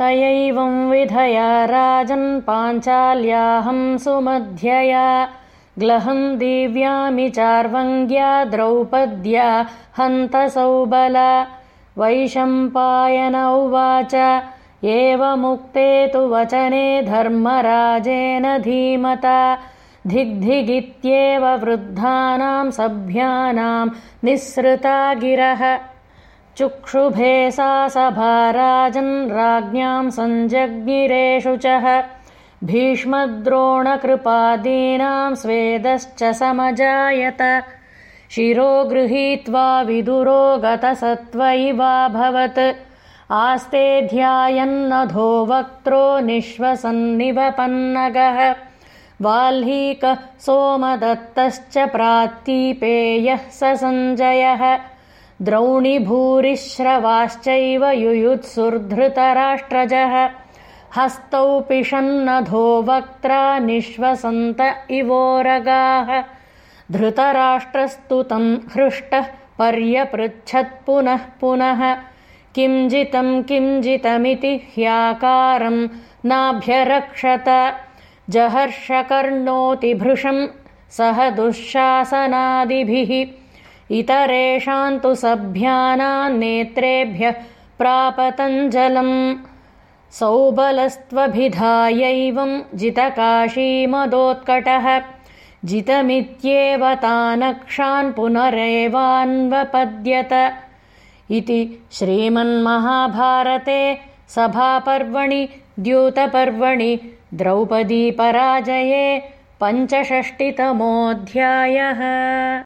तयैवं विधया राजन् पाञ्चाल्याहं सुमध्यया ग्लहं दिव्यामि चार्वङ्ग्या द्रौपद्या हन्तसौबल वैशम्पायन उवाच एवमुक्ते तु वचने धर्मराजेन धीमता धिग्धिगित्येव वृद्धानां सभ्यानां निःसृता गिरः चुक्षुभे सा सभा राजन् राज्ञां सञ्जग्निरेषु च। भीष्मद्रोणकृपादीनां स्वेदश्च समजायत। शिरो गृहीत्वा विदुरो गतसत्त्वैवाभवत् आस्ते ध्यायन्नधो वक्त्रो निःश्वसन्निवपन्नगः। वाल्हीकः सोमदत्तश्च प्रात्तीपेयः स सञ्जयः द्रौणिभूरिश्रवाश्चैव युयुत्सुर्धृतराष्ट्रजः। हस्तौ पिशन्नधो वक्त्रा निःश्वसन्त इवोरगाः धृतराष्ट्रस्तु तम् हृष्टः पर्यपृच्छत्पुनः पुनः किञ्जितं किञ्जितमिति ह्याकारम् नाभ्यरक्षत। जहर्षकर्णोतिभृशं सह दुःशासनादिभिः इतरेषाम् तु सभ्यानान्नेत्रेभ्यः प्रापतञ्जलम् सौबलस्त्वभिधायैवं जितकाशीमदोत्कटः जितमित्येव तानक्षान् पुनरेवान्वपद्यत इति श्रीमन्महाभारते सभापर्वणि द्यूतपर्वणि द्रौपदीपराजये पञ्चषष्टितमोऽध्यायः